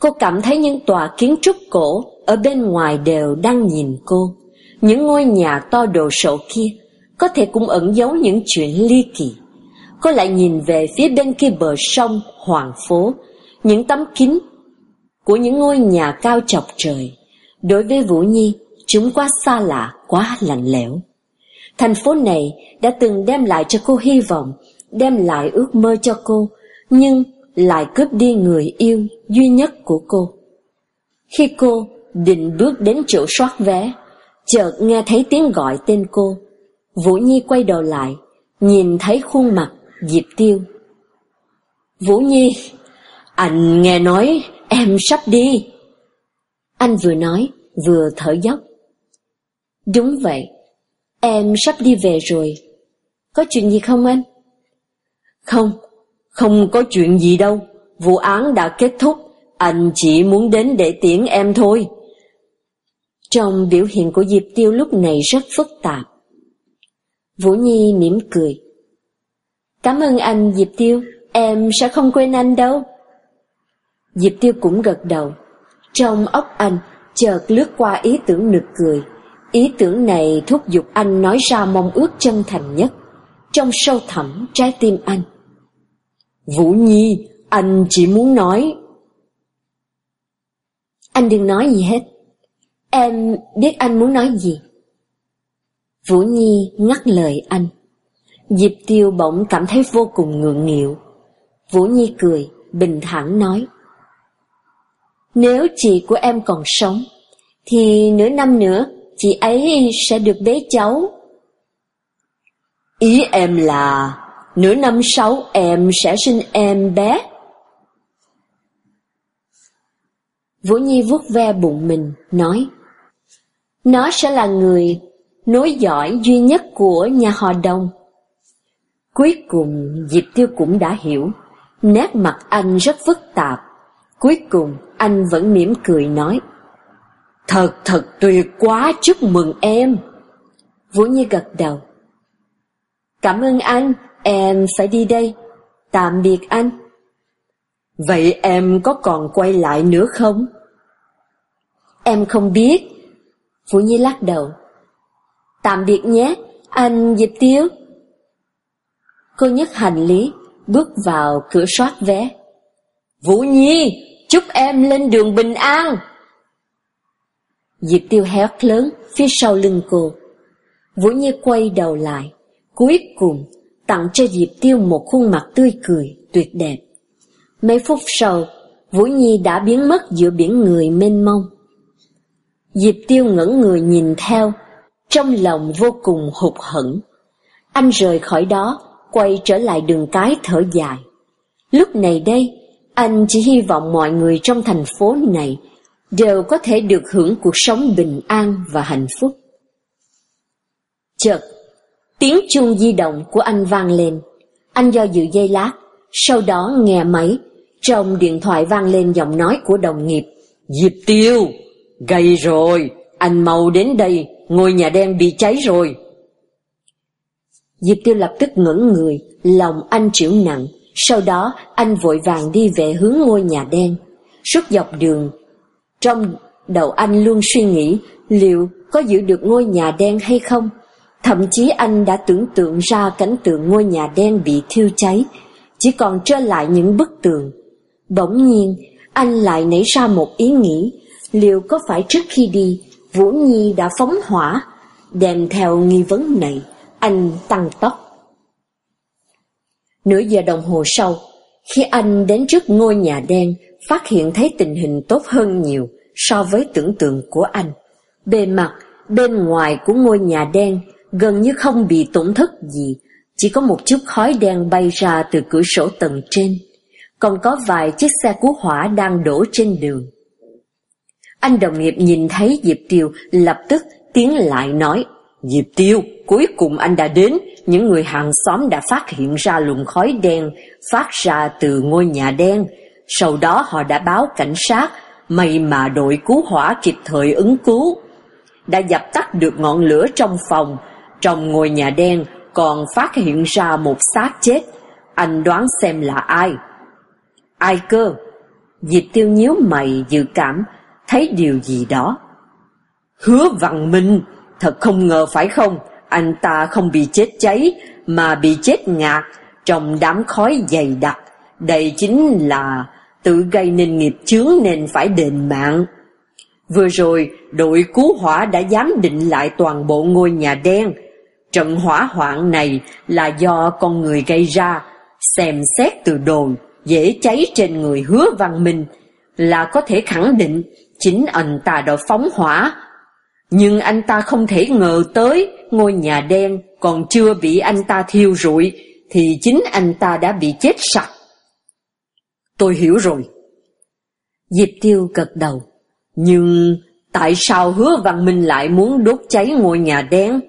Cô cảm thấy những tòa kiến trúc cổ ở bên ngoài đều đang nhìn cô. Những ngôi nhà to đồ sộ kia có thể cũng ẩn giấu những chuyện ly kỳ. Cô lại nhìn về phía bên kia bờ sông, hoàng phố, những tấm kính của những ngôi nhà cao chọc trời. Đối với Vũ Nhi, chúng quá xa lạ, quá lạnh lẽo. Thành phố này đã từng đem lại cho cô hy vọng, đem lại ước mơ cho cô, nhưng lại cướp đi người yêu duy nhất của cô. Khi cô định bước đến chỗ soát vé, chợt nghe thấy tiếng gọi tên cô. Vũ Nhi quay đầu lại, nhìn thấy khuôn mặt Diệp Tiêu. Vũ Nhi, anh nghe nói em sắp đi. Anh vừa nói, vừa thở dốc. Đúng vậy, em sắp đi về rồi. Có chuyện gì không anh? Không, không có chuyện gì đâu. Vụ án đã kết thúc, anh chỉ muốn đến để tiễn em thôi. Trong biểu hiện của Diệp Tiêu lúc này rất phức tạp. Vũ Nhi mỉm cười. Cảm ơn anh Diệp Tiêu, em sẽ không quên anh đâu. Diệp Tiêu cũng gật đầu. Trong óc anh chợt lướt qua ý tưởng nực cười. Ý tưởng này thúc giục anh nói ra mong ước chân thành nhất, trong sâu thẳm trái tim anh. Vũ Nhi, anh chỉ muốn nói. Anh đừng nói gì hết. Em biết anh muốn nói gì. Vũ Nhi ngắt lời anh. Diệp Tiêu bỗng cảm thấy vô cùng ngượng nghịu. Vũ Nhi cười, bình thản nói. Nếu chị của em còn sống, thì nửa năm nữa chị ấy sẽ được bế cháu. Ý em là nửa năm sau em sẽ sinh em bé. Vũ Nhi vuốt ve bụng mình, nói Nó sẽ là người nối giỏi duy nhất của nhà họ Đông. Cuối cùng Diệp Tiêu cũng đã hiểu, nét mặt anh rất phức tạp. Cuối cùng anh vẫn mỉm cười nói, Thật thật tuyệt quá, chúc mừng em. Vũ Nhi gật đầu. Cảm ơn anh, em phải đi đây. Tạm biệt anh. Vậy em có còn quay lại nữa không? Em không biết. Vũ Nhi lắc đầu. Tạm biệt nhé, anh Diệp Tiêu. Cô nhấc hành lý, bước vào cửa soát vé. Vũ Nhi, chúc em lên đường bình an. Diệp Tiêu hét lớn phía sau lưng cô. Vũ Nhi quay đầu lại, cuối cùng tặng cho Diệp Tiêu một khuôn mặt tươi cười, tuyệt đẹp. Mấy phút sau, Vũ Nhi đã biến mất giữa biển người mênh mông. Diệp Tiêu ngẩn người nhìn theo, trong lòng vô cùng hụt hẫng. Anh rời khỏi đó, quay trở lại đường cái thở dài. Lúc này đây, anh chỉ hy vọng mọi người trong thành phố này đều có thể được hưởng cuộc sống bình an và hạnh phúc. Chợt, tiếng chuông di động của anh vang lên. Anh do dự dây lát, sau đó nghe máy, trong điện thoại vang lên giọng nói của đồng nghiệp. Diệp Tiêu, gầy rồi, anh mau đến đây, ngôi nhà đen bị cháy rồi. Diệp Tiêu lập tức ngẩn người, lòng anh chịu nặng, sau đó anh vội vàng đi về hướng ngôi nhà đen. Suốt dọc đường, trong đầu anh luôn suy nghĩ liệu có giữ được ngôi nhà đen hay không. Thậm chí anh đã tưởng tượng ra cảnh tượng ngôi nhà đen bị thiêu cháy, chỉ còn trơ lại những bức tường. Bỗng nhiên, anh lại nảy ra một ý nghĩ, liệu có phải trước khi đi, Vũ Nhi đã phóng hỏa, đem theo nghi vấn này, anh tăng tốc. Nửa giờ đồng hồ sau, khi anh đến trước ngôi nhà đen, phát hiện thấy tình hình tốt hơn nhiều so với tưởng tượng của anh. Bề mặt, bên ngoài của ngôi nhà đen gần như không bị tổn thất gì, chỉ có một chút khói đen bay ra từ cửa sổ tầng trên, còn có vài chiếc xe cứu hỏa đang đổ trên đường. Anh đồng nghiệp nhìn thấy Diệp Tiêu lập tức tiến lại nói, Diệp Tiêu, cuối cùng anh đã đến, những người hàng xóm đã phát hiện ra luồng khói đen phát ra từ ngôi nhà đen. Sau đó họ đã báo cảnh sát, may mà đội cứu hỏa kịp thời ứng cứu. Đã dập tắt được ngọn lửa trong phòng, trong ngôi nhà đen còn phát hiện ra một xác chết. Anh đoán xem là ai? Ai cơ? Diệp Tiêu nhíu mày dự cảm, thấy điều gì đó. Hứa Văn Minh, thật không ngờ phải không? Anh ta không bị chết cháy, mà bị chết ngạt trong đám khói dày đặc. Đây chính là tự gây nên nghiệp chướng nên phải đền mạng. Vừa rồi, đội cứu hỏa đã giám định lại toàn bộ ngôi nhà đen. Trận hỏa hoạn này là do con người gây ra, xem xét từ đồn, dễ cháy trên người hứa văn minh, là có thể khẳng định chính anh ta đã phóng hỏa. Nhưng anh ta không thể ngờ tới ngôi nhà đen còn chưa bị anh ta thiêu rụi, thì chính anh ta đã bị chết sạch. Tôi hiểu rồi. Diệp Tiêu gật đầu. Nhưng tại sao hứa văn minh lại muốn đốt cháy ngôi nhà đen?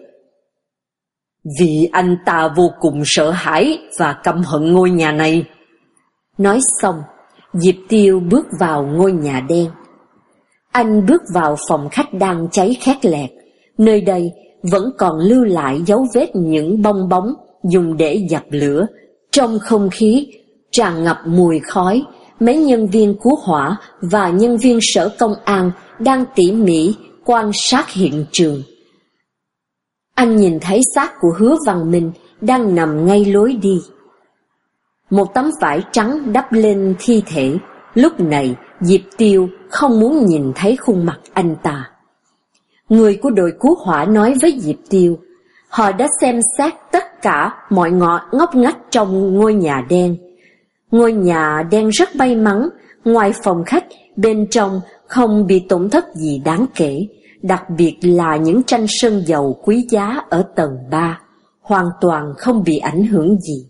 Vì anh ta vô cùng sợ hãi và căm hận ngôi nhà này. Nói xong, Diệp Tiêu bước vào ngôi nhà đen. Anh bước vào phòng khách đang cháy khét lẹt. Nơi đây vẫn còn lưu lại dấu vết những bong bóng dùng để dập lửa. Trong không khí tràn ngập mùi khói, mấy nhân viên cứu hỏa và nhân viên sở công an đang tỉ mỉ quan sát hiện trường. Anh nhìn thấy xác của hứa văn minh đang nằm ngay lối đi. Một tấm vải trắng đắp lên thi thể, lúc này Diệp Tiêu không muốn nhìn thấy khuôn mặt anh ta. Người của đội cứu hỏa nói với Diệp Tiêu, họ đã xem xét tất cả mọi ngõ ngóc ngách trong ngôi nhà đen. Ngôi nhà đen rất may mắn, ngoài phòng khách, bên trong không bị tổn thất gì đáng kể, đặc biệt là những tranh sơn dầu quý giá ở tầng 3, hoàn toàn không bị ảnh hưởng gì.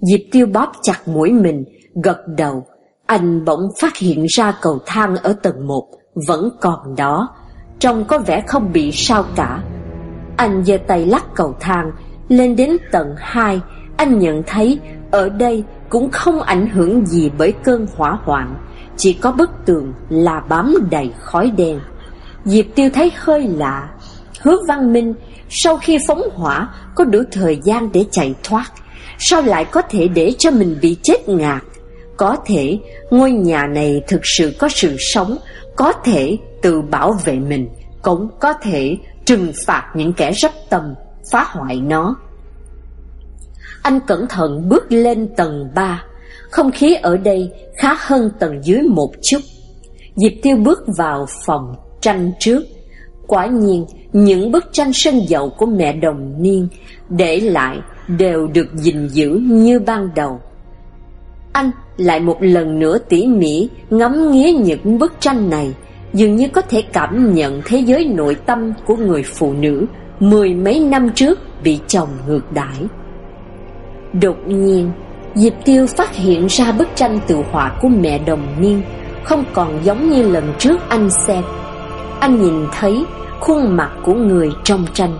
Diệp Tiêu bóp chặt mũi mình, gật đầu, anh bỗng phát hiện ra cầu thang ở tầng 1 vẫn còn đó, trông có vẻ không bị sao cả. Anh giơ tay lắc cầu thang, lên đến tầng 2, anh nhận thấy ở đây cũng không ảnh hưởng gì bởi cơn hỏa hoạn, chỉ có bức tường là bám đầy khói đen. Diệp Tiêu thấy hơi lạ, Hứa Văn Minh sau khi phóng hỏa có đủ thời gian để chạy thoát, sao lại có thể để cho mình bị chết ngạt? Có thể ngôi nhà này thực sự có sự sống, có thể tự bảo vệ mình, cũng có thể trừng phạt những kẻ rắp tâm, phá hoại nó. Anh cẩn thận bước lên tầng 3, không khí ở đây khá hơn tầng dưới một chút. Diệp Tiêu bước vào phòng tranh trước. Quả nhiên, những bức tranh sân dậu của mẹ đồng niên để lại đều được gìn giữ như ban đầu. Anh lại một lần nữa tỉ mỉ ngắm nghía những bức tranh này, dường như có thể cảm nhận thế giới nội tâm của người phụ nữ mười mấy năm trước bị chồng ngược đãi. Đột nhiên, Diệp Tiêu phát hiện ra bức tranh tự họa của mẹ đồng niên không còn giống như lần trước anh xem. Anh nhìn thấy khuôn mặt của người trong tranh.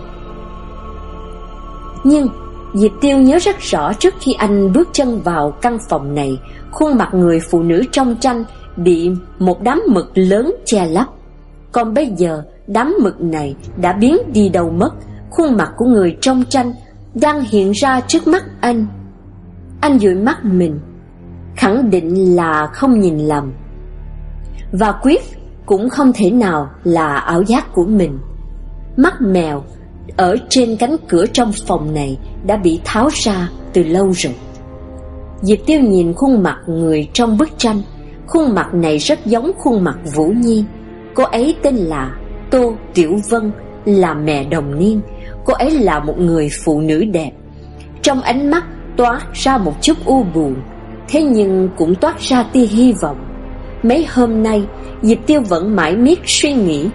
Nhưng Diệp Tiêu nhớ rất rõ trước khi anh bước chân vào căn phòng này, khuôn mặt người phụ nữ trong tranh bị một đám mực lớn che lấp. Còn bây giờ, đám mực này đã biến đi đâu mất, khuôn mặt của người trong tranh đang hiện ra trước mắt anh. Anh dụi mắt mình, khẳng định là không nhìn lầm. Và quyết cũng không thể nào là ảo giác của mình. Mắt mèo ở trên cánh cửa trong phòng này đã bị tháo ra từ lâu rồi. Diệp Tiêu nhìn khuôn mặt người trong bức tranh, khuôn mặt này rất giống khuôn mặt Vũ Nhi. Cô ấy tên là Tô Tiểu Vân, là mẹ đồng niên. Cô ấy là một người phụ nữ đẹp. Trong ánh mắt toát ra một chút u buồn, thế nhưng cũng toát ra tia hy vọng. Mấy hôm nay, Diệp Tiêu vẫn mãi miết suy nghĩ,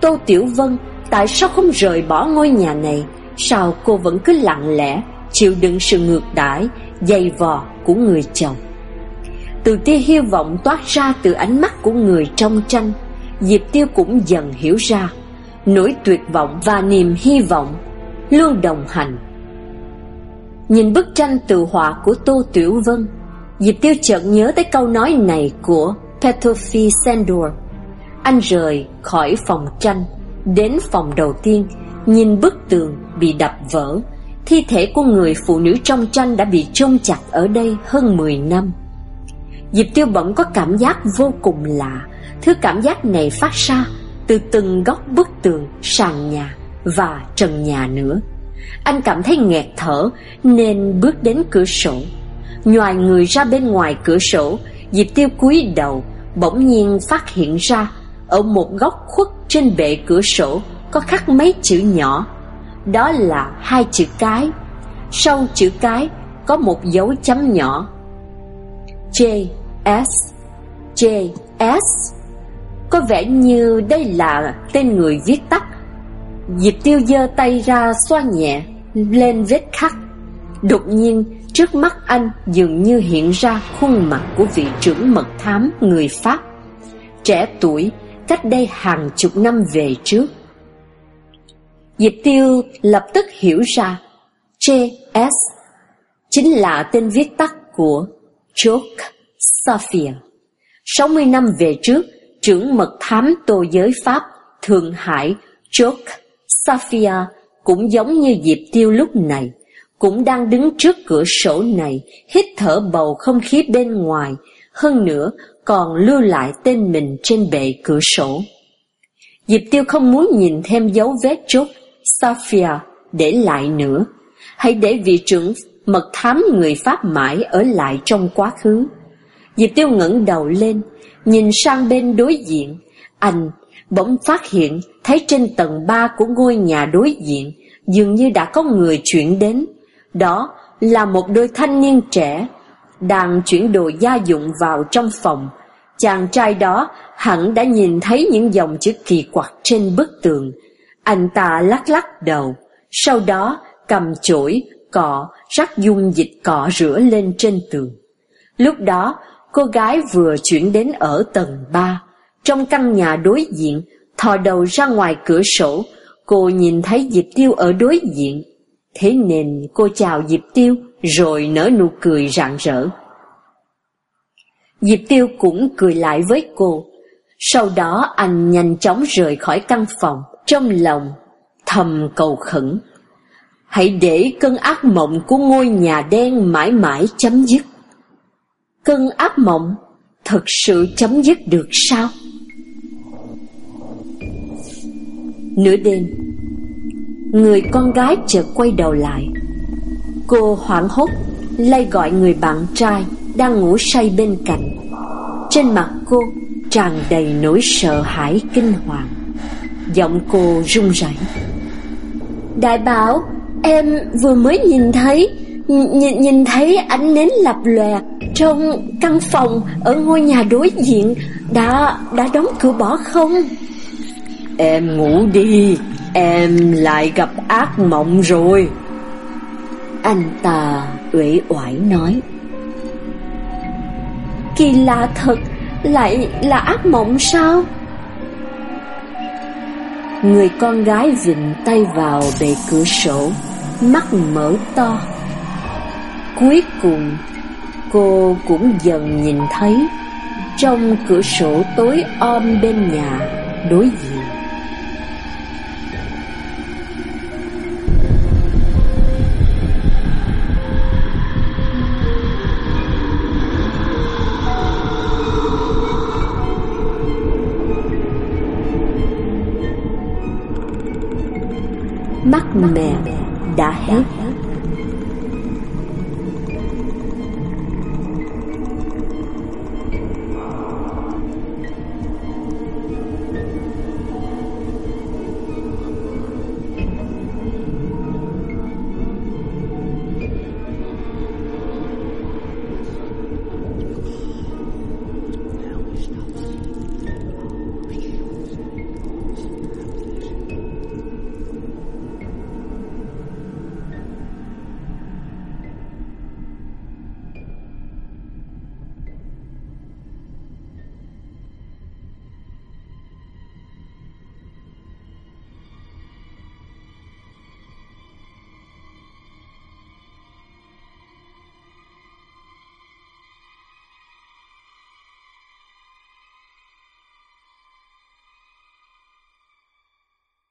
Tô Tiểu Vân tại sao không rời bỏ ngôi nhà này? Sao cô vẫn cứ lặng lẽ chịu đựng sự ngược đãi, dày vò của người chồng? Từ tia hy vọng toát ra từ ánh mắt của người trong tranh, Diệp Tiêu cũng dần hiểu ra, nỗi tuyệt vọng và niềm hy vọng luôn đồng hành. Nhìn bức tranh từ họa của Tô Tiểu Vân, Diệp Tiêu chợt nhớ tới câu nói này của Petrofi Sandor. Anh rời khỏi phòng tranh, đến phòng đầu tiên, nhìn bức tường bị đập vỡ. Thi thể của người phụ nữ trong tranh đã bị chôn chặt ở đây hơn 10 năm. Diệp Tiêu bỗng có cảm giác vô cùng lạ, thứ cảm giác này phát ra từ từng góc bức tường, sàn nhà và trần nhà nữa. Anh cảm thấy nghẹt thở nên bước đến cửa sổ. Nhoài người ra bên ngoài cửa sổ, Diệp Tiêu cúi đầu, bỗng nhiên phát hiện ra ở một góc khuất trên bệ cửa sổ có khắc mấy chữ nhỏ. Đó là hai chữ cái. Sau chữ cái có một dấu chấm nhỏ. J S J S có vẻ như đây là tên người viết tắt Diệp Tiêu giơ tay ra xoa nhẹ, lên vết khắc. Đột nhiên, trước mắt anh dường như hiện ra khuôn mặt của vị trưởng mật thám người Pháp. Trẻ tuổi, cách đây hàng chục năm về trước. Diệp Tiêu lập tức hiểu ra J.S. chính là tên viết tắt của Joke Sophia 60 năm về trước, trưởng mật thám tô giới Pháp Thượng Hải Joke Sophia cũng giống như Diệp Tiêu lúc này, cũng đang đứng trước cửa sổ này, hít thở bầu không khí bên ngoài, hơn nữa còn lưu lại tên mình trên bệ cửa sổ. Diệp Tiêu không muốn nhìn thêm dấu vết chốt Sophia để lại nữa, hãy để vị trưởng mật thám người Pháp mãi ở lại trong quá khứ. Diệp Tiêu ngẩng đầu lên, nhìn sang bên đối diện, anh bỗng phát hiện thấy trên tầng 3 của ngôi nhà đối diện dường như đã có người chuyển đến. Đó là một đôi thanh niên trẻ đang chuyển đồ gia dụng vào trong phòng. Chàng trai đó hẳn đã nhìn thấy những dòng chữ kỳ quặc trên bức tường. Anh ta lắc lắc đầu, sau đó cầm chổi, cọ, rắc dung dịch cọ rửa lên trên tường. Lúc đó, cô gái vừa chuyển đến ở tầng 3. Trong căn nhà đối diện, thò đầu ra ngoài cửa sổ, cô nhìn thấy Diệp Tiêu ở đối diện. Thế nên cô chào Diệp Tiêu rồi nở nụ cười rạng rỡ. Diệp Tiêu cũng cười lại với cô. Sau đó anh nhanh chóng rời khỏi căn phòng, trong lòng thầm cầu khẩn. Hãy để cơn ác mộng của ngôi nhà đen mãi mãi chấm dứt. Cơn ác mộng thật sự chấm dứt được sao? Nửa đêm Người con gái chợt quay đầu lại. Cô hoảng hốt Lay gọi người bạn trai Đang ngủ say bên cạnh. Trên mặt cô tràn đầy nỗi sợ hãi kinh hoàng. Giọng cô run rẩy. Đại bảo Em vừa mới nhìn thấy Nhìn, nhìn thấy ánh nến lập lòe Trong căn phòng Ở ngôi nhà đối diện. Đã đã đóng cửa bỏ không? Em ngủ đi. Em lại gặp ác mộng rồi. Anh ta uể oải nói. Kỳ lạ thật, Lại là ác mộng sao? Người con gái vịnh tay vào bề cửa sổ, Mắt mở to. Cuối cùng, Cô cũng dần nhìn thấy, Trong cửa sổ tối om bên nhà, Đối diện.